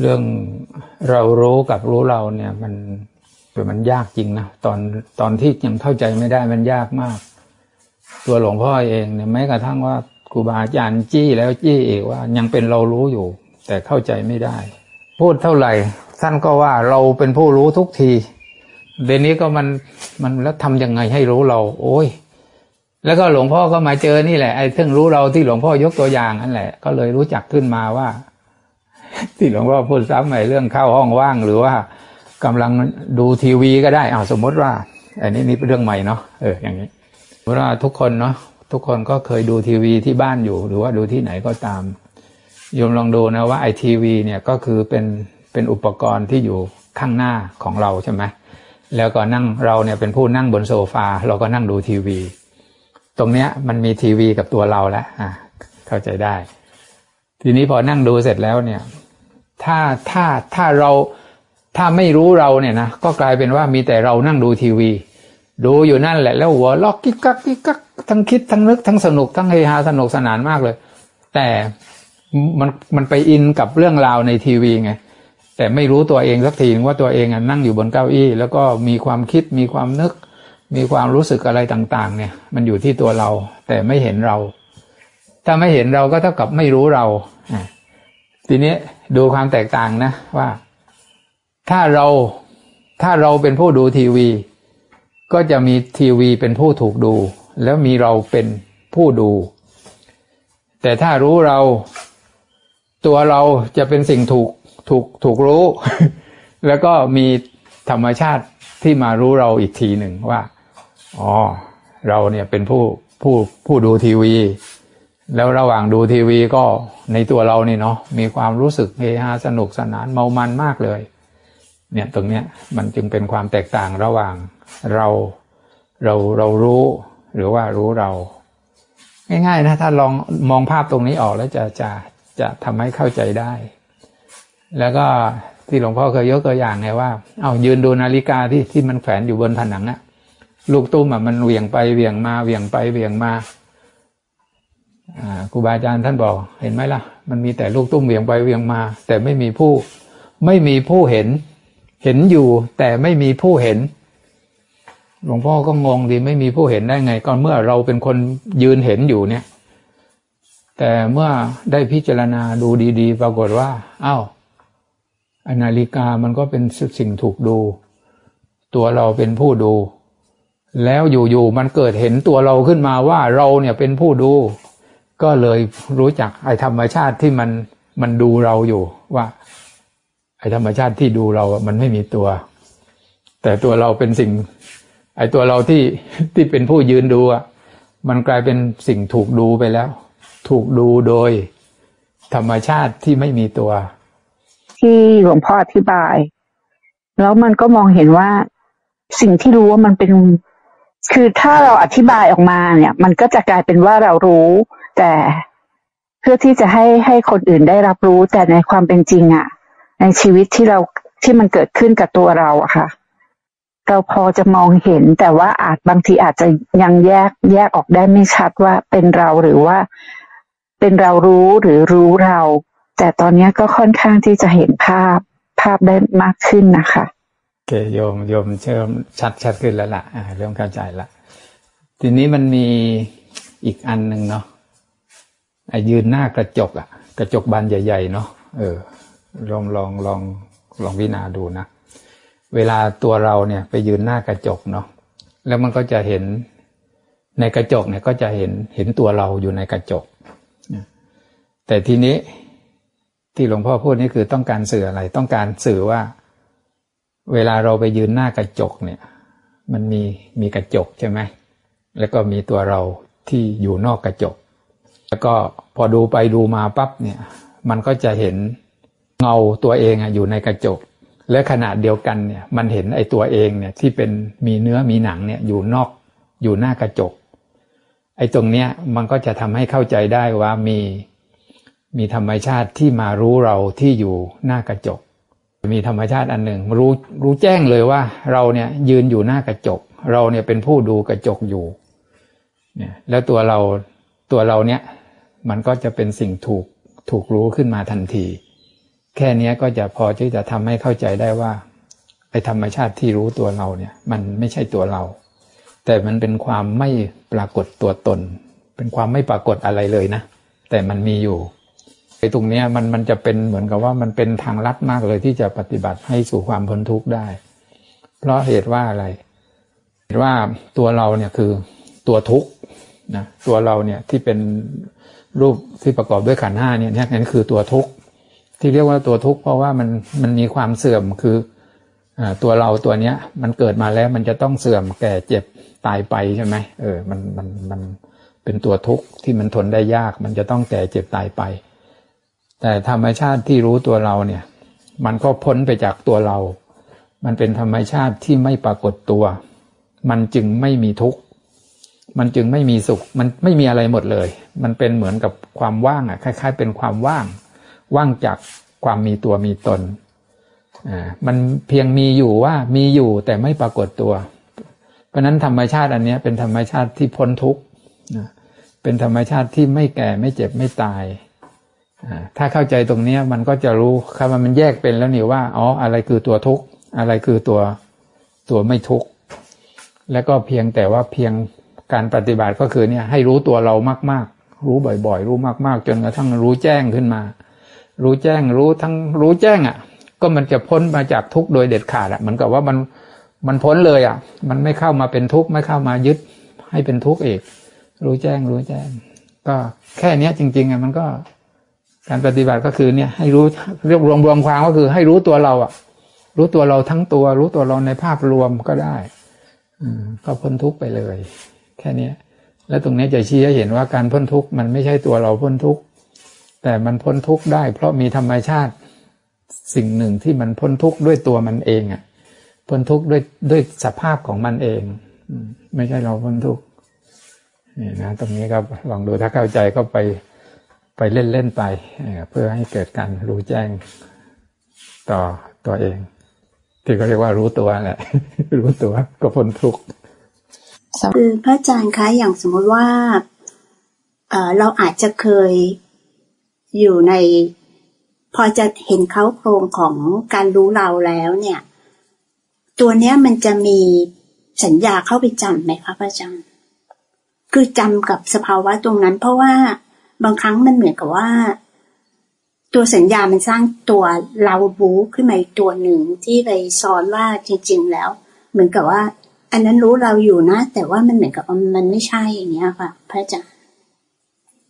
เรื่องเรารู้กับรู้เราเนี่ย มันมันยากจริงนะตอนตอนที่ยังเข้าใจไม่ได้มันยากมาก ตัวหลวงพ่อเองเนี่ยแม้กระทั่งว่าครูบาอาจารย์จี้แล้วจี้อีกว่า ยังเป็นเรารู้อยู่ แต่เข้าใจไม่ได้ พูดเท่าไหร่ท่านก็ว่าเราเป็นผู้รู้ทุกทีเดี๋ยวนี้ก็มันมันแล้วทำยังไงให้รู้เรา โอ้ย แล้วก็หลวงพ่อก็มาเจอนี่แหละไอ้เรื่องรู้เราที่หลวงพ่อยกตัวอย่างนั่นแหละ ก็เลยรู้จักขึ้นมาว่า ที่หลวงพ่อพูดซ้ำใหม่เรื่องเข้าห้องว่างหรือว่ากำลังดูทีวีก็ได้อาสมมติว่า อันนี้นี่เป็นเรื่องใหม่เนาะเอออย่างนี้เว่าทุกคนเนาะทุกคนก็เคยดูทีวีที่บ้านอยู่ หรือว่าดูที่ไหนก็ตามโยมลองดูนะว่าไอทีวีเนี่ยก็คือเป็นเป็นอุปกรณ์ที่อยู่ข้างหน้าของเราใช่ไหมแล้วก็นั่งเราเนี่ยเป็นผู้นั่งบนโซฟาเราก็นั่งดูทีวี ตรงเนี้ยมันมีทีวีกับตัวเราแล้วอะเข้าใจได้ ทีนี้พอนั่งดูเสร็จแล้วเนี่ย ถ้าถ้าถ้าเราถ้าไม่รู้เราเนี่ยนะก็กลายเป็นว่ามีแต่เรานั่งดูทีวี ดูอยู่นั่นแหละแล้วหัวล็อกกิ๊กกักกิ๊กกักทั้งคิดทั้งนึกทั้งสนุกทั้งเฮฮาสนุกสนานมากเลย แต่มันมันไปอินกับเรื่องราวในทีวีไงแต่ไม่รู้ตัวเองสักทีว่าตัวเองนั่งอยู่บนเก้าอี้ แล้วก็มีความคิดมีความนึก มีความรู้สึกอะไรต่าง ๆ เนี่ย มันอยู่ที่ตัวเรา แต่ไม่เห็นเรา ถ้าไม่เห็นเราก็เท่ากับไม่รู้เราทีนี้ ดูความแตกต่างนะว่า ถ้าเราถ้าเราเป็นผู้ดูทีวี ก็จะมีทีวีเป็นผู้ถูกดู แล้วมีเราเป็นผู้ดู แต่ถ้ารู้เราตัวเราจะเป็นสิ่งถูกถูกถูกรู้ แล้วก็มีธรรมชาติที่มารู้เราอีกทีหนึ่งว่าอ๋อเราเนี่ยเป็นผู้ผู้ผู้ดูทีวี แล้วระหว่างดูทีวีก็ในตัวเรานี่เนาะมีความรู้สึกเฮฮาสนุกสนานเมามันมากเลย เนี่ยตรงเนี้ยมันจึงเป็นความแตกต่างระหว่างเราเราเรารู้ หรือว่ารู้เรา ง่ายๆนะถ้าลองมองภาพตรงนี้ออกแล้วจะจะจะทำให้เข้าใจได้ แล้วก็ที่หลวงพ่อเคยยกตัวอย่างไงว่า เอายืนดูนาฬิกาที่ที่มันแขวนอยู่บนผนังอะลูกตุ้มอะมันเหวี่ยงไปเหวี่ยงมาเหวี่ยงไปเหวี่ยงมา ครูบาอาจารย์ท่านบอกเห็นไหมล่ะ มันมีแต่ลูกตุ้มเวียงไปเวียงมา แต่ไม่มีผู้ ไม่มีผู้เห็น เห็นอยู่ แต่ไม่มีผู้เห็น หลวงพ่อก็งงดีไม่มีผู้เห็นได้ไงก่อนเมื่อเราเป็นคนยืนเห็นอยู่เนี่ย แต่เมื่อได้พิจารณาดูดีๆ ปรากฏว่าอา้าวนาฬิกามันก็เป็นสิ่งถูกดู ตัวเราเป็นผู้ดู แล้วอยู่ๆมันเกิดเห็นตัวเราขึ้นมาว่าเราเนี่ยเป็นผู้ดู ก็เลยรู้จักไอ้ธรรมชาติที่มันมันดูเราอยู่ว่า ไอ้ธรรมชาติที่ดูเรา มันไม่มีตัว แต่ตัวเราเป็นสิ่ง ไอ้ตัวเราที่ที่เป็นผู้ยืนดูอะมันกลายเป็นสิ่งถูกดูไปแล้ว ถูกดูโดย ธรรมชาติที่ไม่มีตัว ที่หลวงพ่ออธิบาย แล้วมันก็มองเห็นว่าสิ่งที่รู้ว่ามันเป็น คือถ้าเราอธิบายออกมาเนี่ย มันก็จะกลายเป็นว่าเรารู้ แต่เพื่อที่จะให้ให้คนอื่นได้รับรู้แต่ในความเป็นจริงอะ่ะ ในชีวิตที่เราที่มันเกิดขึ้นกับตัวเราอะค่ะ เราพอจะมองเห็นแต่ว่าอาจบางทีอาจจะยังแยกแยกออกได้ไม่ชัดว่าเป็นเราหรือว่าเป็นเรารู้หรือรู้เรา แต่ตอนนี้ก็ค่อนข้างที่จะเห็นภาพภาพได้มากขึ้นนะคะโอเคโยมโยมเชื่อมชัดชัดขึ้นแล้วล่ะเริ่มเข้าใจละทีนี้มันมีอีกอันหนึ่งเนาะ ยืนหน้ากระจกอะกระจกบานใหญ่ ๆ เนาะเออ ลองลองลองลองวินาดูนะ เวลาตัวเราเนี่ย ไปยืนหน้ากระจกเนาะแล้วมันก็จะเห็นในกระจกเนี่ยก็จะเห็นเห็นตัวเราอยู่ในกระจก แต่ทีนี้ที่หลวงพ่อพูดนี่คือต้องการสื่ออะไร ต้องการสื่อว่า เวลาเราไปยืนหน้ากระจกเนี่ย มันมีมีกระจกใช่ไหมแล้วก็มีตัวเราที่อยู่นอกกระจก แล้วก็พอดูไปดูมาปั๊บเนี่ย มันก็จะเห็นเงาตัวเองอยู่ในกระจก และขนาดเดียวกันเนี่ย มันเห็นไอ้ตัวเองเนี่ยที่เป็นมีเนื้อมีหนังเนี่ยอยู่นอกอยู่หน้ากระจก ไอ้ตรงเนี้ยมันก็จะทำให้เข้าใจได้ว่ามีมีธรรมชาติที่มารู้เราที่อยู่หน้ากระจก มีธรรมชาติอันหนึ่งรู้รู้แจ้งเลยว่าเราเนี่ยยืนอยู่หน้ากระจก เราเนี่ยเป็นผู้ดูกระจกอยู่เนี่ยแล้วตัวเราตัวเราเนี่ย มันก็จะเป็นสิ่งถูกถูกรู้ขึ้นมาทันที แค่นี้ก็จะพอที่จะทำให้เข้าใจได้ว่าไอ้ธรรมชาติที่รู้ตัวเราเนี่ย มันไม่ใช่ตัวเรา แต่มันเป็นความไม่ปรากฏตัวตน เป็นความไม่ปรากฏอะไรเลยนะ แต่มันมีอยู่ไอ้ตรงเนี้ยมันมันจะเป็นเหมือนกับว่ามันเป็นทางลัดมากเลยที่จะปฏิบัติให้สู่ความพ้นทุกข์ได้ เพราะเหตุว่าอะไรเหตุว่าตัวเราเนี่ยคือตัวทุกข์นะตัวเราเนี่ยที่เป็น รูปที่ประกอบด้วยขันห้าเนี่ยนี่นคือตัวทุกข์ที่เรียกว่าตัวทุกข์เพราะว่ามันมันมีความเสื่อมคืออตัวเราตัวเนี้ย มันเกิดมาแล้วมันจะต้องเสื่อมแก่เจ็บตายไปใช่ไหมเออมันมันมันเป็นตัวทุกข์ที่มันทนได้ยาก มันจะต้องแก่เจ็บตายไป แต่ธรรมชาติที่รู้ตัวเราเนี่ย มันก็พ้นไปจากตัวเรา มันเป็นธรรมชาติที่ไม่ปรากฏตัว มันจึงไม่มีทุกข์ มันจึงไม่มีสุข มันไม่มีอะไรหมดเลย มันเป็นเหมือนกับความว่างอะคล้าย ๆ เป็นความว่าง ว่างจากความมีตัวมีตนอ่ามันเพียงมีอยู่ว่ามีอยู่แต่ไม่ปรากฏตัว เพราะนั้นธรรมชาติอันนี้เป็นธรรมชาติที่พ้นทุกข์เป็นธรรมชาติที่ไม่แก่ไม่เจ็บไม่ตายถ้าเข้าใจตรงนี้มันก็จะรู้คำว่ามันแยกเป็นแล้วนี่ว่าอ๋ออะไรคือตัวทุกข์อะไรคือตัวตัวไม่ทุกข์แล้วก็เพียงแต่ว่าเพียง การปฏิบัติก็คือเนี่ยให้รู้ตัวเรามาก ๆ รู้บ่อย ๆ รู้มากๆ จนกระทั่งรู้แจ้งขึ้นมา รู้แจ้งรู้ทั้งรู้แจ้งอะ ก็มันจะพ้นมาจากทุกข์โดยเด็ดขาดอะเหมือนกับว่ามันมันพ้นเลยอะ มันไม่เข้ามาเป็นทุกข์ไม่เข้ามายึดให้เป็นทุกข์อีก รู้แจ้งรู้แจ้ง ก็แค่เนี้ยจริงๆอะมันก็การปฏิบัติก็คือเนี่ยให้รู้เรียกรวมรวมความก็คือให้รู้ตัวเราอะ รู้ตัวเราทั้งตัว รู้ตัวเราในภาพรวมก็ได้ อืมก็พ้นทุกข์ไปเลย แค่นี้และตรงนี้จะชี้ให้เห็นว่าการพ้นทุกข์มันไม่ใช่ตัวเราพ้นทุกข์แต่มันพ้นทุกข์ได้ เพราะมีธรรมชาติสิ่งหนึ่งที่มันพ้นทุกข์ด้วยตัวมันเองอะพ้นทุกข์ด้วยด้วยสภาพของมันเอง ไม่ใช่เราพ้นทุกข์นี่นะตรงนี้ก็ลองดูถ้าเข้าใจก็ไปไปเล่นเล่นไป เพื่อให้เกิดการรู้แจ้งต่อตัวเอง ที่เขาเรียกว่ารู้ตัวแหละ รู้ตัวก็พ้นทุกข์ คือพระอาจารย์คะอย่างสมมติว่าเเราอาจจะเคยอยู่ใน พอจะเห็นเขาโครงของการรู้เราแล้วเนี่ย ตัวเนี้ยมันจะมีสัญญาเข้าไปจำไหมคะพระอาจารย์ คือจำกับสภาวะตรงนั้น เพราะว่าบางครั้งมันเหมือนกับว่า ตัวสัญญามันสร้างตัวเราบู๊ขึ้นมาอีกตัวหนึ่งที่ไปซ้อนว่าจริง ๆ แล้ว เหมือนกับว่า อันนั้นรู้เราอยู่นะ แต่ว่ามันเหมือนกับมันไม่ใช่อย่างเงี้ยค่ะ พระอาจารย์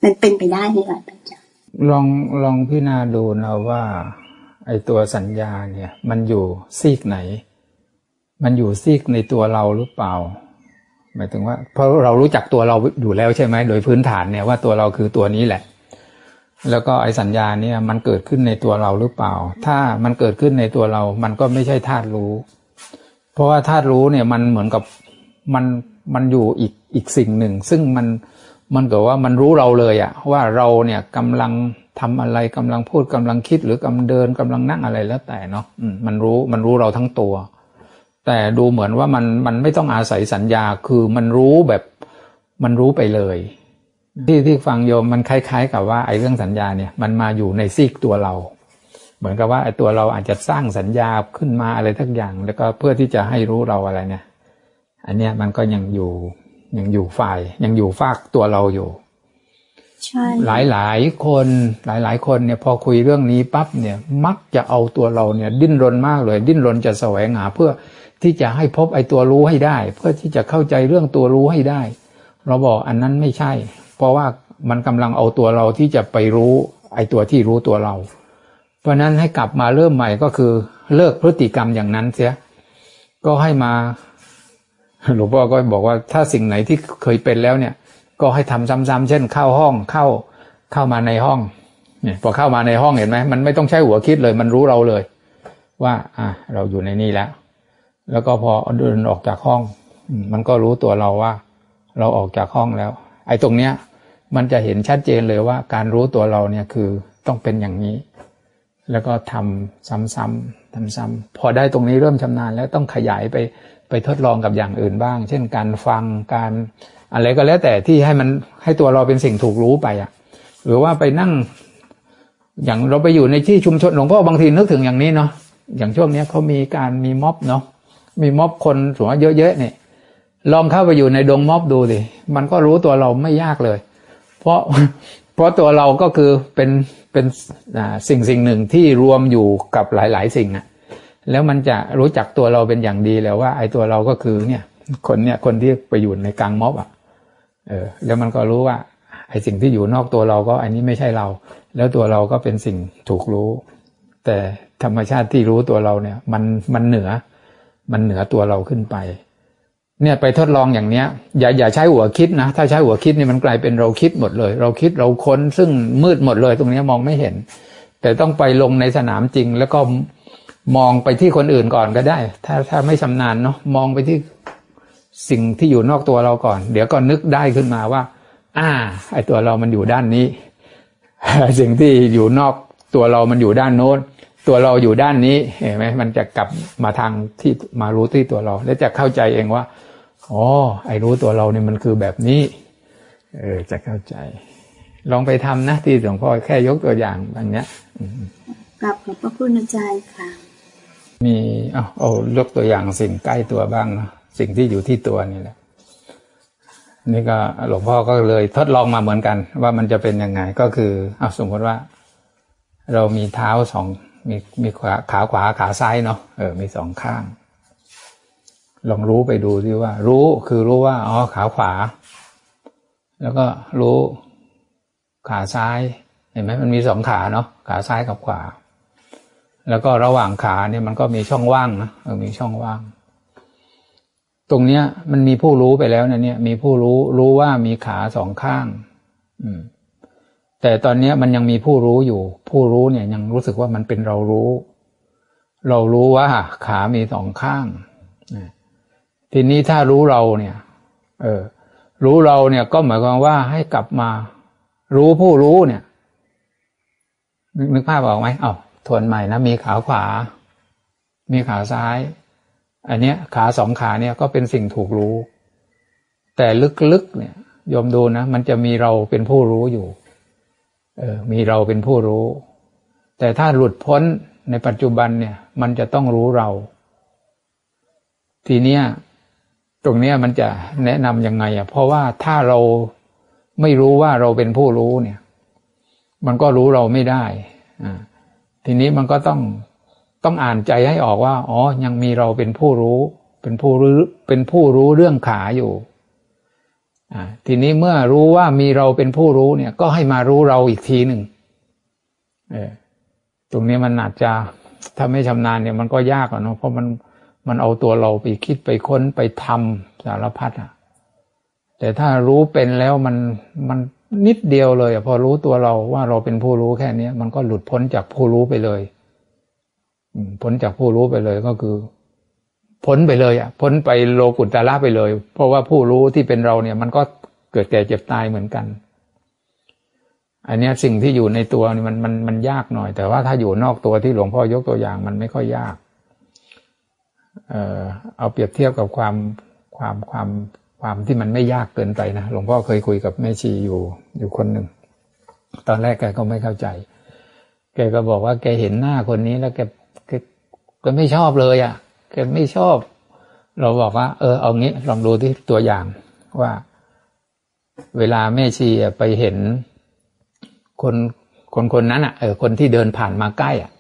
มันเป็นไปได้ไหมคะพระอาจารย์ลองลองพิจารณาดูนะว่า ไอตัวสัญญาเนี่ย มันอยู่ซีกไหน มันอยู่ซีกในตัวเราหรือเปล่า หมายถึงว่าเพราะเรารู้จักตัวเราอยู่แล้วใช่ไหมโดยพื้นฐานเนี่ยว่าตัวเราคือตัวนี้แหละ แล้วก็ไอสัญญาเนี่ยมันเกิดขึ้นในตัวเราหรือเปล่า ถ้ามันเกิดขึ้นในตัวเรา มันก็ไม่ใช่ธาตุรู้ เพราะว่าธาตุรู้เนี่ยมันเหมือนกับมันมันอยู่อีกอีกสิ่งหนึ่ง ซึ่งมันมันก็ว่ามันรู้เราเลยอะว่าเราเนี่ยกำลังทำอะไรกำลังพูดกำลังคิดหรือกำเดินกำลังนั่งอะไรแล้วแต่เนาะมันรู้มันรู้เราทั้งตัว แต่ดูเหมือนว่ามันมันไม่ต้องอาศัยสัญญาคือมันรู้แบบมันรู้ไปเลย ที่ที่ฟังโยมมันคล้าย ๆ กับว่าไอ้เรื่องสัญญาเนี่ยมันมาอยู่ในซีกตัวเรา เหมือนกับว่าไอ้ตัวเราอาจจะสร้างสัญญาขึ้นมาอะไรทักอย่าง แล้วก็เพื่อที่จะให้รู้เราอะไรเนี่ย อันเนี้ยมันก็ยังอยู่ยังอยู่ฝ่าย ยังอยู่ฝากตัวเราอยู่ใช่หลายหลายคนหลายหลายคนเนี่ยพอคุยเรื่องนี้ปั๊บเนี่ยมักจะเอาตัวเราเนี่ย ดิ้นรนมากเลย ดิ้นรนจะแสวงหาเพื่อที่จะให้พบไอ้ตัวรู้ให้ได้ เพื่อที่จะเข้าใจเรื่องตัวรู้ให้ได้ เราบอกอันนั้นไม่ใช่ เพราะว่ามันกำลังเอาตัวเราที่จะไปรู้ ไอ้ตัวที่รู้ตัวเรา เพราะนั้นให้กลับมาเริ่มใหม่ก็คือเลิกพฤติกรรมอย่างนั้นเสีย ก็ให้มาหลวงพ่อก็บอกว่าถ้าสิ่งไหนที่เคยเป็นแล้วเนี่ย ก็ให้ทำซ้ำๆเช่นเข้าห้องเข้าเข้ามาในห้องเนี่ยพอเข้ามาในห้องเห็นไหมมันไม่ต้องใช้หัวคิดเลย มันรู้เราเลย ว่า อะเราอยู่ในนี่แล้ว แล้วก็พอเดินออกจากห้อง มันก็รู้ตัวเราว่า เราออกจากห้องแล้ว ไอ้ตรงเนี้ย มันจะเห็นชัดเจนเลยว่า การรู้ตัวเราเนี่ยคือต้องเป็นอย่างนี้ แล้วก็ทำซ้ำๆทำซ้ำพอได้ตรงนี้เริ่มชำนาญแล้วต้องขยายไปไปทดลองกับอย่างอื่นบ้าง เช่นการฟังการอะไรก็แล้วแต่ที่ให้มันให้ตัวเราเป็นสิ่งถูกรู้ไปอะ หรือว่าไปนั่ง อย่างเราไปอยู่ในที่ชุมชนหลวงพ่อบางทีนึกถึงอย่างนี้เนาะอย่างช่วงเนี้ยเขามีการมีม็อบเนาะมีม็อบคนสมมติเยอะๆเนี่ยลองเข้าไปอยู่ในดงม็อบดูสิมันก็รู้ตัวเราไม่ยากเลย เพราะ เพราะตัวเราก็คือเป็นเป็นสิ่งสิ่งหนึ่งที่รวมอยู่กับหลาย ๆ สิ่งอะแล้วมันจะรู้จักตัวเราเป็นอย่างดีแล้วว่า ไอ้ตัวเราก็คือเนี่ย คนเนี่ยคนที่ไปอยู่ในกลางม็อบอะเออ แล้วมันก็รู้ว่า ไอ้สิ่งที่อยู่นอกตัวเราก็อันนี้ไม่ใช่เรา แล้วตัวเราก็เป็นสิ่งถูกรู้ แต่ธรรมชาติที่รู้ตัวเราเนี่ย มันมันเหนือ มันเหนือตัวเราขึ้นไป เนี่ยไปทดลองอย่างเนี้ย อย่าอย่าใช้หัวคิดนะ ถ้าใช้หัวคิดนี่มันกลายเป็นเราคิดหมดเลย เราคิดเราค้นซึ่งมืดหมดเลยตรงนี้มองไม่เห็น แต่ต้องไปลงในสนามจริง แล้วก็มองไปที่คนอื่นก่อนก็ได้ ถ้าถ้าไม่ชำนาญเนาะมองไปที่สิ่งที่อยู่นอกตัวเราก่อน เดี๋ยวก็นึกได้ขึ้นมาว่า อ่า ไอตัวเรามันอยู่ด้านนี้สิ่งที่อยู่นอกตัวเรามันอยู่ด้านโน้นตัวเราอยู่ด้านนี้เห็นไหมมันจะกลับมาทางที่มารู้ที่ตัวเรา แล้วจะเข้าใจเองว่า อ๋อ ไอรู้ตัวเราเนี่ยมันคือแบบนี้ เออ จะเข้าใจ ลองไปทำนะที่หลวงพ่อแค่ยกตัวอย่างแบบนี้กลับขอบพระคุณอาจารย์ค่ะ มีเอาเอายกตัวอย่างสิ่งใกล้ตัวบ้างนะสิ่งที่อยู่ที่ตัวนี่แหละนี่ก็หลวงพ่อก็เลยทดลองมาเหมือนกัน ว่ามันจะเป็นยังไงก็คือเอาสมมติว่า เรามีเท้าสองมีมีขาขาขวาขาซ้ายเนาะเออมีสองข้าง ลองรู้ไปดูดิว่า รู้คือรู้ว่าอ๋อขาขวา แล้วก็รู้ขาซ้าย เห็นไหมมันมีสองขาเนาะขาซ้ายกับขวา แล้วก็ระหว่างขาเนี่ยมันก็มีช่องว่างนะมีช่องว่าง ตรงเนี้ย มันมีผู้รู้ไปแล้วนะเนี่ย มีผู้รู้รู้ว่ามีขาสองข้าง อืม แต่ตอนนี้มันยังมีผู้รู้อยู่ ผู้รู้เนี่ยยังรู้สึกว่ามันเป็นเรารู้ เรารู้ว่าขามีสองข้าง ทีนี้ถ้ารู้เราเนี่ย เออ รู้เราเนี่ยก็หมายความว่าให้กลับมา รู้ผู้รู้เนี่ย นึกนึกภาพออกไหมเอา้าทวนใหม่นะมีขาขวา มีขาซ้าย อันเนี้ย ขาสองขาเนี่ยก็เป็นสิ่งถูกรู้ แต่ลึกๆเนี่ยยมดูนะมันจะมีเราเป็นผู้รู้อยู่ เออ มีเราเป็นผู้รู้ แต่ถ้าหลุดพ้นในปัจจุบันเนี่ย มันจะต้องรู้เรา ทีเนี้ย ตรงนี้มันจะแนะนำยังไงอะเพราะว่าถ้าเราไม่รู้ว่าเราเป็นผู้รู้เนี่ย มันก็รู้เราไม่ได้อ่าทีนี้มันก็ต้องต้องอ่านใจให้ออกว่า อ๋อ ยังมีเราเป็นผู้รู้ เป็นผู้รู้เป็นผู้รู้เรื่องขาอยู่อ่าทีนี้เมื่อรู้ว่ามีเราเป็นผู้รู้เนี่ย ก็ให้มารู้เราอีกทีหนึ่งเออตรงนี้มันอาจจะถ้าไม่ชำนาญเนี่ยมันก็ยากอะเนาะเพราะมัน มันเอาตัวเราไปคิดไปค้นไปทำสารพัดอะ แต่ถ้ารู้เป็นแล้วมันมันนิดเดียวเลยอพอรู้ตัวเราว่าเราเป็นผู้รู้แค่นี้มันก็หลุดพ้นจากผู้รู้ไปเลยพ้นจากผู้รู้ไปเลยก็คือ พ้นไปเลย อะ พ้นไปโลกุตตะละไปเลย เพราะว่าผู้รู้ที่เป็นเราเนี่ย มันก็เกิดแก่เจ็บตายเหมือนกัน อันนี้สิ่งที่อยู่ในตัวนี่มันมันมันยากหน่อย แต่ว่าถ้าอยู่นอกตัวที่หลวงพ่อยกตัวอย่าง มันไม่ค่อยยาก เอาเปรียบเทียบกับความความความความที่มันไม่ยากเกินไปนะหลวงพ่อเคยคุยกับแม่ชีอยู่อยู่คนหนึ่ง ตอนแรกแกก็ไม่เข้าใจ แกก็บอกว่าแกเห็นหน้าคนนี้แล้วแกแกก็ไม่ชอบเลยอะ่ะ แกไม่ชอบ เราบอกว่า เออเอางี้ลองดูที่ตัวอย่างว่า เวลาแม่ชีไปเห็นคนคนคนนั้นอะเออคนที่เดินผ่านมาใกล้อะ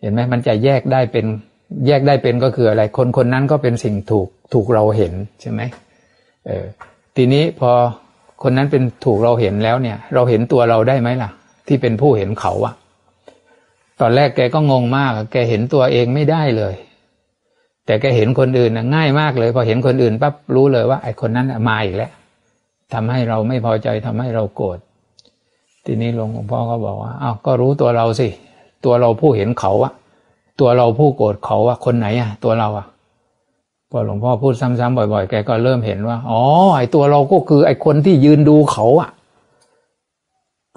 เห็นไหมมันจะแยกได้เป็น แยกได้เป็นก็คืออะไร คนคนนั้นก็เป็นสิ่งถูกถูกเราเห็นใช่ไหมเออทีนี้พอคนนั้นเป็นถูกเราเห็นแล้วเนี่ย เราเห็นตัวเราได้ไหมล่ะ ที่เป็นผู้เห็นเขาอะตอนแรกแกก็งงมาก แกเห็นตัวเองไม่ได้เลย แต่แกเห็นคนอื่นนะง่ายมากเลย พอเห็นคนอื่นปั๊บรู้เลยว่าไอ้คนนั้นมาอีกแล้วทำให้เราไม่พอใจทำให้เราโกรธทีนี้หลวงพ่อก็บอกว่าอ้าวก็รู้ตัวเราสิ ตัวเราผู้เห็นเขาอะ ตัวเราผู้โกรธเขาอะคนไหนอะตัวเราอะพอหลวงพ่อพูดซ้ำๆบ่อยๆ แกก็เริ่มเห็นว่า อ๋อ ไอตัวเราก็คือ ไอคนที่ยืนดูเขาอะ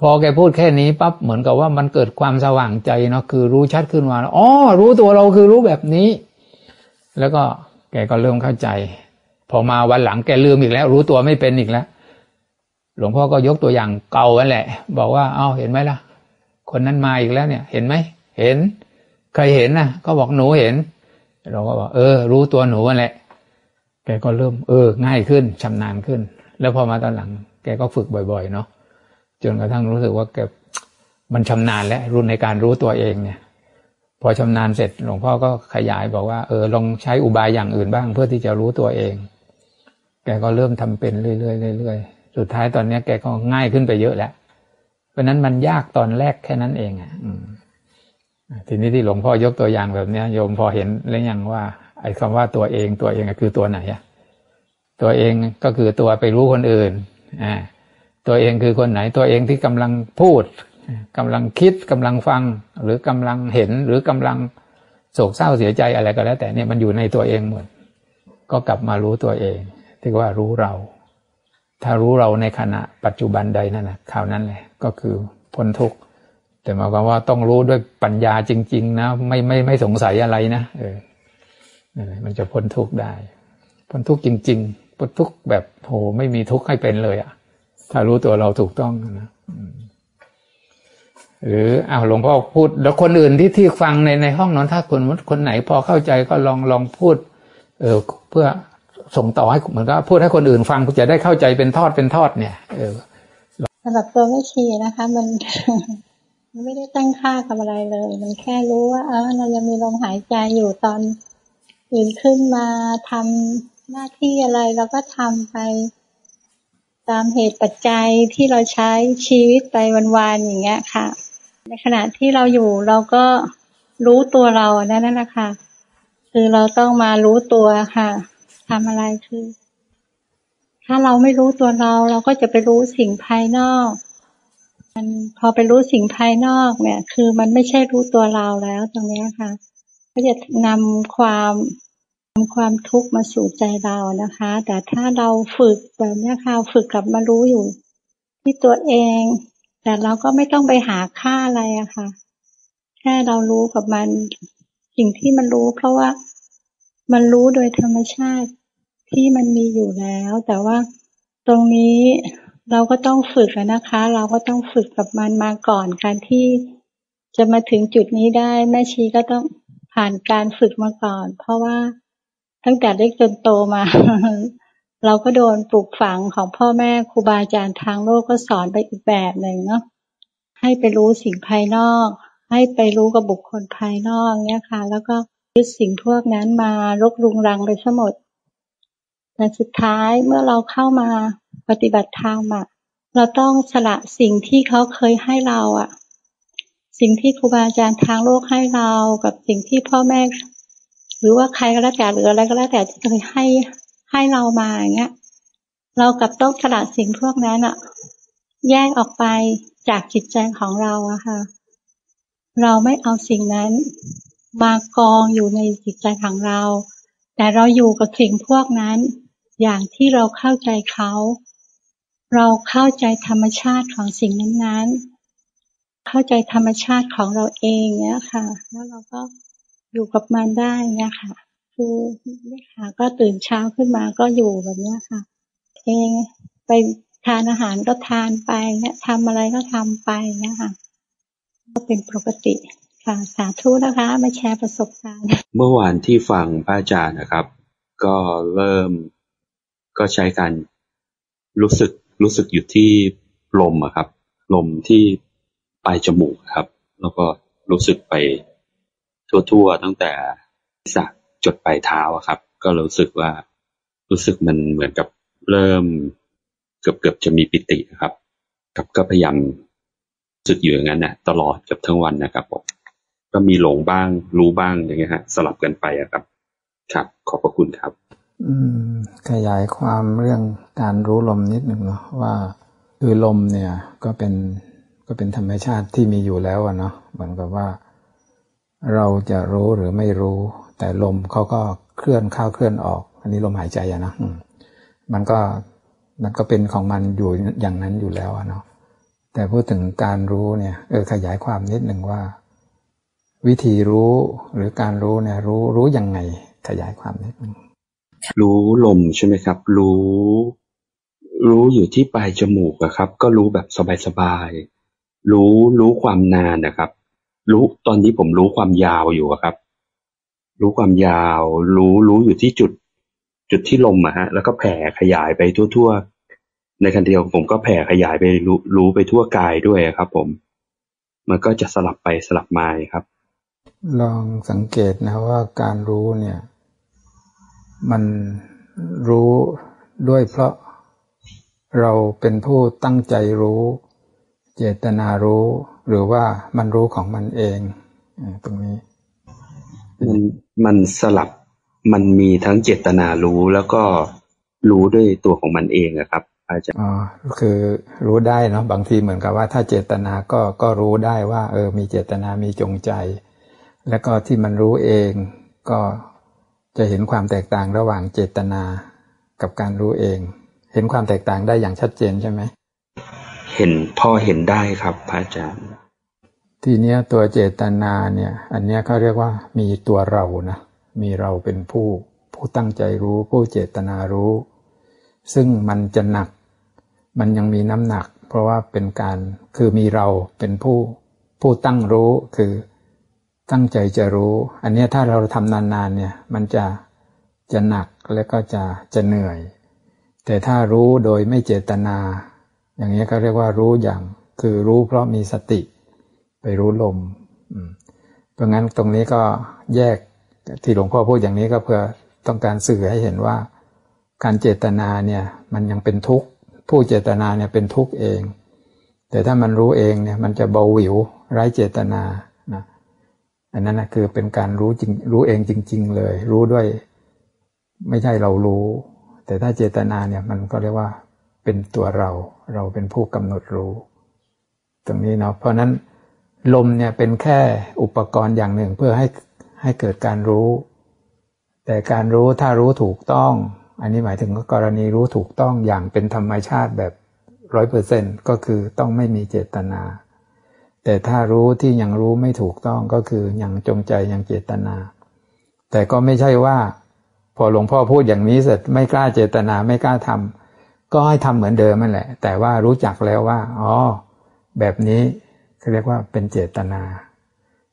พอแกพูดแค่นี้ปั๊บเหมือนกับว่ามันเกิดความสว่างใจเนาะคือรู้ชัดขึ้นว่าอ๋อรู้ตัวเราคือรู้แบบนี้ แล้วก็แกก็เริ่มเข้าใจ พอมาวันหลังแกลืมอีกแล้ว รู้ตัวไม่เป็นอีกแล้ว หลวงพ่อก็ยกตัวอย่างเก่ากันแหละ บอกว่า เอ้าเห็นไหมล่ะ คนนั้นมาอีกแล้วเนี่ย เห็นไหมเห็น ใครเห็นนะก็บอกหนูเห็น เราก็บอกเออ รู้ตัวหนูแหละแกก็เริ่มเออ ง่ายขึ้นชำนาญขึ้น แล้วพอมาตอนหลัง แกก็ฝึกบ่อย ๆ เนาะจนกระทั่งรู้สึกว่าแกมันชำนาญแล้วรุ่นในการรู้ตัวเองเนี่ย พอชำนาญเสร็จหลวงพ่อก็ขยายบอกว่าเออลองใช้อุบายอย่างอื่นบ้าง เพื่อที่จะรู้ตัวเอง แกก็เริ่มทำเป็นเรื่อยๆเรื่อยๆสุดท้ายตอนนี้แกก็ง่ายขึ้นไปเยอะแล้วเพราะนั้นมันยากตอนแรกแค่นั้นเองอะ ทีนี้ที่หลวงพ่อยกตัวอย่างแบบนี้โยมพอเห็นหรือยังว่า ไอ้คาว่าตัวเองตัวเองคือตัวไหนอะตัวเองก็คือตัวไปรู้คนอื่นอ่าตัวเองคือคนไหน ตัวเองที่กำลังพูดกำลังคิดกำลังฟัง หรือกำลังเห็นหรือกำลังโศกเศร้าเสียใจอะไรก็แล้ว แต่เนี่ยมันอยู่ในตัวเองหมดก็กลับมารู้ตัวเองที่ว่ารู้เรา ถ้ารู้เราในขณะปัจจุบันใดนั่นนะคราวนั้นแหละก็คือพ้นทุกข์ แต่หมายความว่าต้องรู้ด้วยปัญญาจริง ๆ นะ ไม่ไม่ไม่สงสัยอะไรนะเออมันจะพ้นทุกข์ได้ พ้นทุกข์จริง ๆ พ้นทุกข์แบบโหไม่มีทุกข์ให้เป็นเลยอะ่ะถ้ารู้ตัวเราถูกต้องนะหรืออ้าวหลวงพ่อพูด แล้วคนอื่นที่ที่ฟังในในห้องนอนถ้าคนคนไหนพอเข้าใจก็ลองลองพูด เออเพื่อส่งต่อให้เหมือนก็พูดให้คนอื่นฟังจะได้เข้าใจเป็นทอดเป็นทอดเนี่ย เออสำหรับตัวไม่ชีนะคะ มัน มันไม่ได้ตั้งค่ากับอะไรเลย มันแค่รู้ว่า เออเรายังมีลมหายใจอยู่ตอนตื่นขึ้นมาทำหน้าที่อะไรเราก็ทำไป ตามเหตุปัจจัยที่เราใช้ชีวิตไปวันๆอย่างเงี้ยค่ะ ในขณะที่เราอยู่เราก็รู้ตัวเรานั่นแหละค่ะ คือเราต้องมารู้ตัวค่ะทำอะไรคือ ถ้าเราไม่รู้ตัวเรา เราก็จะไปรู้สิ่งภายนอก มันพอไปรู้สิ่งภายนอกเนี่ย คือมันไม่ใช่รู้ตัวเราแล้วตรงนี้ค่ะ ก็จะนำความนำความทุกข์มาสู่ใจเรานะคะ แต่ถ้าเราฝึกแบบนี้ค่ะฝึกกลับมารู้อยู่ ที่ตัวเอง แต่เราก็ไม่ต้องไปหาค่าอะไรอะค่ะ แค่เรารู้กับมันสิ่งที่มันรู้ เพราะว่ามันรู้โดยธรรมชาติที่มันมีอยู่แล้ว แต่ว่าตรงนี้ เราก็ต้องฝึกนะคะ เราก็ต้องฝึกกับมันมาก่อนการที่จะมาถึงจุดนี้ได้แม่ชีก็ต้องผ่านการฝึกมาก่อน เพราะว่าตั้งแต่เล็กจนโตมา เราก็โดนปลูกฝังของพ่อแม่ครูบาอาจารย์ทางโลกก็สอนไปอีกแบบหนึ่งเนาะให้ไปรู้สิ่งภายนอก ให้ไปรู้กับบุคคลภายนอกเนี่ยค่ะ แล้วก็ยึดสิ่งพวกนั้นมารกรุงรังไปทั้งหมดแต่สุดท้ายเมื่อเราเข้ามา ปฏิบัติธรรมอะเราต้องสละสิ่งที่เขาเคยให้เราอะ สิ่งที่ครูบาอาจารย์ทางโลกให้เรากับสิ่งที่พ่อแม่ หรือว่าใครก็แล้วแต่หรืออะไรก็แล้วแต่ที่เคยให้ให้เรามาอย่างเงี้ย เรากับต้องสละสิ่งพวกนั้นอะ แยกออกไปจากจิตใจของเราอะค่ะ เราไม่เอาสิ่งนั้น มากองอยู่ในจิตใจของเรา แต่เราอยู่กับสิ่งพวกนั้น อย่างที่เราเข้าใจเขา เราเข้าใจธรรมชาติของสิ่งนั้นๆ เข้าใจธรรมชาติของเราเองเนี่ยค่ะ แล้วเราก็อยู่กับมันได้เนี่ยค่ะ คือนี่ค่ะ ก็ตื่นเช้าขึ้นมาก็อยู่แบบนี้ค่ะ เองไปทานอาหารก็ทานไปเนี่ยทำอะไรก็ทำไปเนี่ยค่ะ ก็เป็นปกติค่ะสาธุนะคะมาแชร์ประสบการณ์ เมื่อวานที่ฟังพระอาจารย์นะครับ ก็เริ่มก็ใช้การรู้สึก รู้สึกอยู่ที่ลมอะครับ ลมที่ปลายจมูกครับ แล้วก็รู้สึกไปทั่วๆ ตั้งแต่สักจดปลายเท้าครับ ก็รู้สึกว่ารู้สึกมันเหมือนกับเริ่ม เกือบเกือบจะมีปิติครับกับก็พยายามสึกอยู่อย่างนั้นนะตลอดกับทั้งวันนะครับผมก็มีหลงบ้างรู้บ้างอย่างเงี้ยฮะสลับกันไปอะครับ ครับ ขอบพระคุณครับ ขยายความเรื่องการรู้ลมนิดหนึ่งเนาะว่าคือลมเนี่ยก็เป็นก็เป็นธรรมชาติที่มีอยู่แล้วอะเนาะเหมือนกับว่า เราจะรู้หรือไม่รู้ แต่ลมเขาก็เคลื่อนเข้าเคลื่อนออก อันนี้ลมหายใจอะนะมันก็มันก็เป็นของมันอยู่อย่างนั้นอยู่แล้วอะเนาะแต่พูดถึงการรู้เนี่ยเออขยายความนิดหนึ่งว่า วิธีรู้หรือการรู้เนี่ยรู้รู้ยังไงขยายความนิดหนึ่ง รู้ลมใช่ไหมครับ รู้ รู้อยู่ที่ปลายจมูกอะครับ ก็รู้แบบสบายๆรู้รู้ความนานนะครับ รู้ตอนนี้ผมรู้ความยาวอยู่อะครับ รู้ความยาว รู้รู้อยู่ที่จุด จุดที่ลมอะฮะ แล้วก็แผ่ขยายไปทั่ว ๆ ในคันเดียวผมก็แผ่ขยายไปรู้รู้ไปทั่วกายด้วยครับ ผม มันก็จะสลับไปสลับมาครับ ลองสังเกตนะว่าการรู้เนี่ย มันรู้ด้วยเพราะเราเป็นผู้ตั้งใจรู้ เจตนารู้ หรือว่ามันรู้ของมันเองตรงนี้ มันมันสลับมันมีทั้งเจตนารู้แล้วก็รู้ด้วยตัวของมันเองอะครับ อาจารย์อ๋อคือรู้ได้เนาะบางทีเหมือนกับว่าถ้าเจตนาก็ก็รู้ได้ว่า เออ มีเจตนามีจงใจ แล้วก็ที่มันรู้เอง ก็ จะเห็นความแตกต่างระหว่างเจตนากับการรู้เอง เห็นความแตกต่างได้อย่างชัดเจนใช่ไหม เห็นพ่อเห็นได้ครับพระอาจารย์ ทีเนี้ยตัวเจตนาเนี่ย อันเนี้ยเขาเรียกว่ามีตัวเรานะ มีเราเป็นผู้ ผู้ตั้งใจรู้ ผู้เจตนารู้ ซึ่งมันจะหนัก มันยังมีน้ำหนัก เพราะว่าเป็นการคือมีเราเป็นผู้ ผู้ตั้งรู้คือ ตั้งใจจะรู้ อันนี้ถ้าเราทำนานๆเนี่ยมันจะจะหนักและก็จะจะเหนื่อย แต่ถ้ารู้โดยไม่เจตนา อย่างนี้ก็เรียกว่ารู้อย่างคือรู้เพราะมีสติ ไปรู้ลมเพราะงั้นตรงนี้ก็แยกที่หลวงพ่อพูดอย่างนี้ก็เพื่อต้องการสื่อให้เห็นว่า การเจตนาเนี่ยมันยังเป็นทุกข์ผู้เจตนาเนี่ยเป็นทุกข์เอง แต่ถ้ามันรู้เองเนี่ยมันจะเบาหวิวไร้เจตนา อันนั้นนะคือเป็นการรู้จริงรู้เองจริง ๆ เลย รู้ด้วย ไม่ใช่เรารู้ แต่ถ้าเจตนาเนี่ยมันก็เรียกว่าเป็นตัวเรา เราเป็นผู้กำหนดรู้ ตรงนี้เนาะเพราะนั้นลมเนี่ยเป็นแค่อุปกรณ์อย่างหนึ่งเพื่อให้ให้เกิดการรู้ แต่การรู้ถ้ารู้ถูกต้อง อันนี้หมายถึงกรณีรู้ถูกต้องอย่างเป็นธรรมชาติแบบร้อยเปอร์เซ็นก็คือต้องไม่มีเจตนา แต่ถ้ารู้ที่ยังรู้ไม่ถูกต้องก็คือยังจงใจยังเจตนา แต่ก็ไม่ใช่ว่า พอหลวงพ่อพูดอย่างนี้เสร็จไม่กล้าเจตนาไม่กล้าทำก็ให้ทำเหมือนเดิมนั่นแหละ แต่ว่ารู้จักแล้วว่าอ๋อแบบนี้เขาเรียกว่าเป็นเจตนา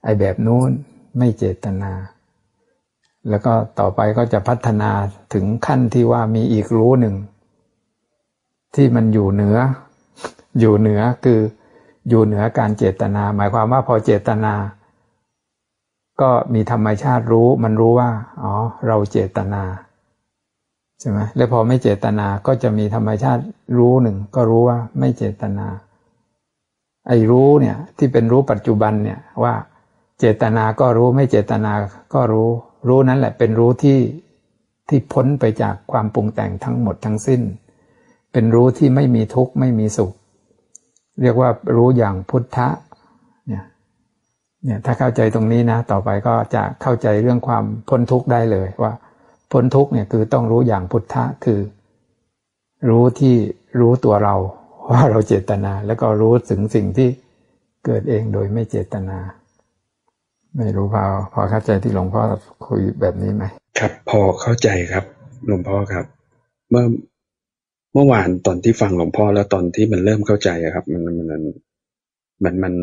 ไอ้แบบนู้นไม่เจตนา แล้วก็ต่อไปก็จะพัฒนาถึงขั้นที่ว่ามีอีกรู้หนึ่ง ที่มันอยู่เหนือ อยู่เหนือคือ อยู่เหนือการเจตนา หมายความว่าพอเจตนา ก็มีธรรมชาติรู้มันรู้ว่าอ๋อเราเจตนาใช่ไหมแล้วพอไม่เจตนาก็จะมีธรรมชาติรู้หนึ่งก็รู้ว่าไม่เจตนา ไอ้รู้เนี่ยที่เป็นรู้ปัจจุบันเนี่ยว่าเจตนาก็รู้ไม่เจตนาก็รู้ รู้นั้นแหละเป็นรู้ที่ที่พ้นไปจากความปรุงแต่งทั้งหมดทั้งสิ้น เป็นรู้ที่ไม่มีทุกข์ไม่มีสุข เรียกว่ารู้อย่างพุทธะเนี่ยเนี่ยถ้าเข้าใจตรงนี้นะ ต่อไปก็จะเข้าใจเรื่องความพ้นทุกข์ได้เลยว่า พ้นทุกข์เนี่ยคือต้องรู้อย่างพุทธะคือ รู้ที่รู้ตัวเราว่าเราเจตนา แล้วก็รู้ถึงสิ่งที่เกิดเองโดยไม่เจตนา ไม่รู้พอพอเข้าใจที่หลวงพ่อคุยแบบนี้ไหมครับ พอเข้าใจครับหลวงพ่อครับ เมื่อ มื่อวานตอนที่ฟังหลวงพ่อแล้วตอนที่มันเริ่มเข้าใจครับ มันมันมันมัน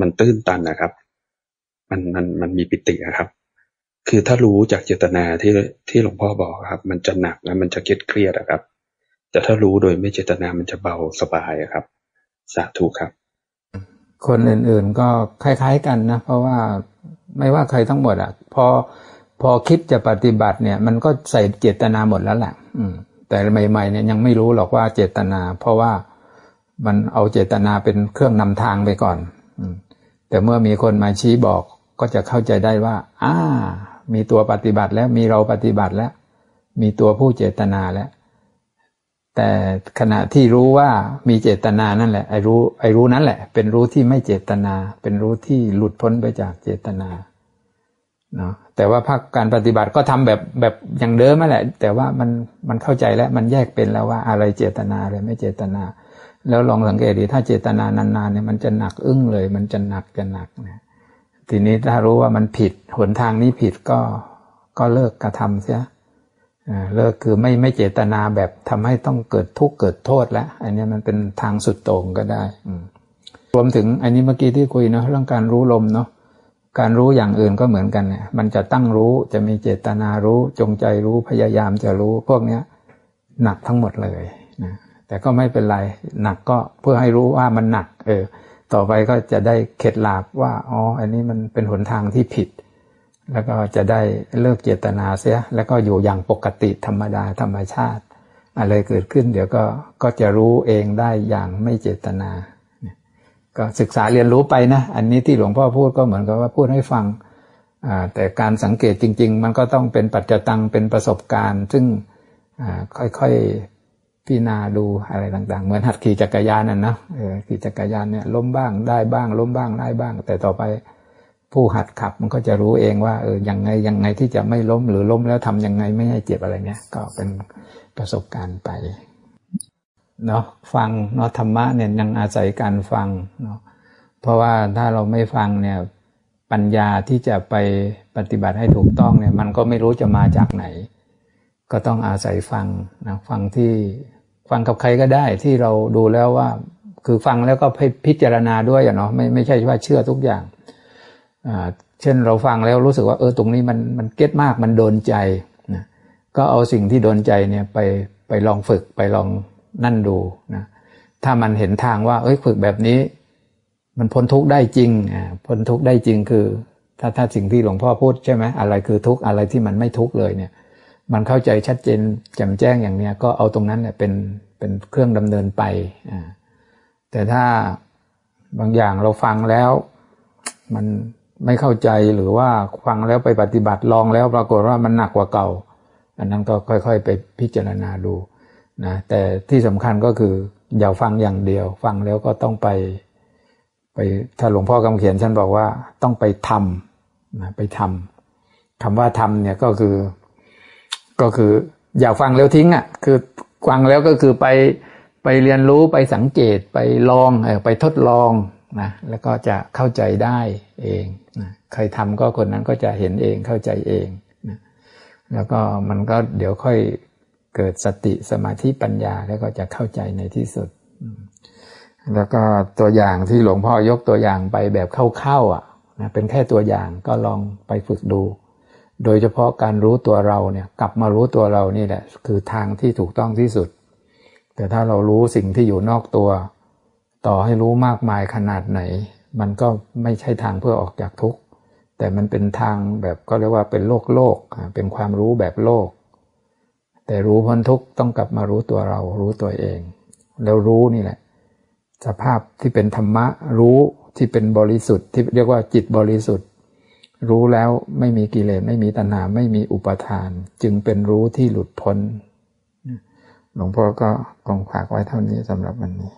มันตื้นตันนะครับ มันมันมันมีปิติครับ คือถ้ารู้จากเจตนาที่ที่หลวงพ่อบอกครับ มันจะหนักแล้วมันจะเครียดเครียดครับ แต่ถ้ารู้โดยไม่เจตนามันจะเบาสบายครับ สาธุครับ คนอื่นๆก็คล้าย ๆ กันนะ เพราะว่าไม่ว่าใครทั้งหมดอะพอพอคิดจะปฏิบัติเนี่ย มันก็ใส่เจตนาหมดแล้วแหละอืม แต่ใหม่ๆเนี่ยยังไม่รู้หรอกว่าเจตนา เพราะว่ามันเอาเจตนาเป็นเครื่องนำทางไปก่อนแต่เมื่อมีคนมาชี้บอกก็จะเข้าใจได้ว่าอ่ามีตัวปฏิบัติแล้วมีเราปฏิบัติแล้ว มีตัวผู้เจตนาแล้ว แต่ขณะที่รู้ว่ามีเจตนานั่นแหละไอ้รู้ไอ้รู้นั้นแหละ เป็นรู้ที่ไม่เจตนา เป็นรู้ที่หลุดพ้นไปจากเจตนาเนาะ แต่ว่าภาคการปฏิบัติก็ทำแบบแบบอย่างเดิมนั่นแหละ แต่ว่ามันมันเข้าใจแล้วมันแยกเป็นแล้วว่าอะไรเจตนาอะไรไม่เจตนา แล้วลองสังเกตดีถ้าเจตนานานๆเนี่ยมันจะหนักอึ้งเลย มันจะหนักจะหนักนะทีนี้ถ้ารู้ว่ามันผิดหนทางนี้ผิดก็ก็เลิกกระทำเสียเลิกคือไม่ไม่เจตนาแบบทำให้ต้องเกิดทุกข์เกิดโทษแล้วอันนี้มันเป็นทางสุดโต่งก็ได้รวมถึงอันนี้เมื่อกี้ที่คุยเนาะเรื่องการรู้ลมเนาะ การรู้อย่างอื่นก็เหมือนกันเนี่ยมันจะตั้งรู้จะมีเจตนารู้จงใจรู้พยายามจะรู้พวกเนี้ยหนักทั้งหมดเลยนะแต่ก็ไม่เป็นไรหนักก็เพื่อให้รู้ว่ามันหนัก เออ ต่อไปก็จะได้เข็ดหลาบว่าอ๋ออันนี้มันเป็นหนทางที่ผิด แล้วก็จะได้เลิกเจตนาเสีย แล้วก็อยู่อย่างปกติธรรมดาธรรมชาติ อะไรเกิดขึ้นเดี๋ยวก็ก็จะรู้เองได้อย่างไม่เจตนา ก็ศึกษาเรียนรู้ไปนะ อันนี้ที่หลวงพ่อพูดก็เหมือนกับว่าพูดให้ฟังแต่การสังเกตจริง ๆ มันก็ต้องเป็นปัจจตังเป็นประสบการณ์ ซึ่งค่อยๆพิจารณาดูอะไรต่าง ๆ เหมือนหัดขี่จักรยานน่ะนะขี่จักรยานเนี่ยล้มบ้างได้บ้างล้มบ้างได้บ้าง แต่ต่อไปผู้หัดขับมันก็จะรู้เองว่าเออยังไงยังไงที่จะไม่ล้มหรือล้มแล้วทำยังไงไม่ให้เจ็บอะไรเนี้ยก็เป็นประสบการณ์ไป เนาะฟังเนาะธรรมะเนี่ยยังอาศัยการฟังเนาะเพราะว่าถ้าเราไม่ฟังเนี่ยปัญญาที่จะไปปฏิบัติให้ถูกต้องเนี่ยมันก็ไม่รู้จะมาจากไหน ก็ต้องอาศัยฟังนะฟังที่ฟังกับใครก็ได้ที่เราดูแล้วว่า คือฟังแล้วก็พิจารณาด้วยเนาะไม่ไม่ใช่ว่าเชื่อทุกอย่างอ่าเช่นเราฟังแล้วรู้สึกว่าเออตรงนี้มันมันเก็ตมากมันโดนใจนะก็เอาสิ่งที่โดนใจเนี่ยไปไปลองฝึกไปลอง นั่นดูนะถ้ามันเห็นทางว่า เอ้ยฝึกแบบนี้ มันพ้นทุกข์ได้จริงอ่าพ้นทุกข์ได้จริงคือ ถ้าถ้าสิ่งที่หลวงพ่อพูดใช่ไหมอะไรคือทุกข์อะไรที่มันไม่ทุกข์เลยเนี่ย มันเข้าใจชัดเจนแจ่มแจ้งอย่างเนี้ยก็เอาตรงนั้นเนี่ยเป็นเป็นเครื่องดำเนินไปอ่าแต่ถ้าบางอย่างเราฟังแล้ว มันไม่เข้าใจหรือว่าฟังแล้วไปปฏิบัติลองแล้วปรากฏว่ามันหนักกว่าเก่า อันนั้นก็ค่อย ๆ ไปพิจารณาดู นะแต่ที่สำคัญก็คืออย่าฟังอย่างเดียว ฟังแล้วก็ต้องไปไปถ้าหลวงพ่อกำเขียนฉันบอกว่าต้องไปทำนะไปทำคำว่าทำเนี่ยก็คือ ก็คืออย่าฟังแล้วทิ้งอะคือฟังแล้วก็คือไปไปเรียนรู้ไปสังเกตไปลองอไปทดลองนะแล้วก็จะเข้าใจได้เองนะใครทำก็คนนั้นก็จะเห็นเองเข้าใจเองนะแล้วก็มันก็เดี๋ยวค่อย เกิดสติสมาธิปัญญาแล้วก็จะเข้าใจในที่สุด แล้วก็ตัวอย่างที่หลวงพ่อยกตัวอย่างไปแบบเข้าๆอะนะเป็นแค่ตัวอย่างก็ลองไปฝึกดู โดยเฉพาะการรู้ตัวเราเนี่ยกลับมารู้ตัวเรานี่แหละ คือทางที่ถูกต้องที่สุด แต่ถ้าเรารู้สิ่งที่อยู่นอกตัว ต่อให้รู้มากมายขนาดไหน มันก็ไม่ใช่ทางเพื่อออกจากทุกข์แต่มันเป็นทางแบบก็เรียกว่าเป็นโลกโลก เป็นความรู้แบบโลก แต่รู้พ้นทุกต้องกลับมารู้ตัวเรารู้ตัวเอง แล้วรู้นี่แหละ สภาพที่เป็นธรรมะรู้ที่เป็นบริสุทธิ์ ที่เรียกว่าจิตบริสุทธิ์ รู้แล้วไม่มีกิเลสไม่มีตัณหาไม่มีอุปทาน จึงเป็นรู้ที่หลุดพ้นหลวงพ่อก็กองฝากไว้เท่านี้สำหรับวันนี้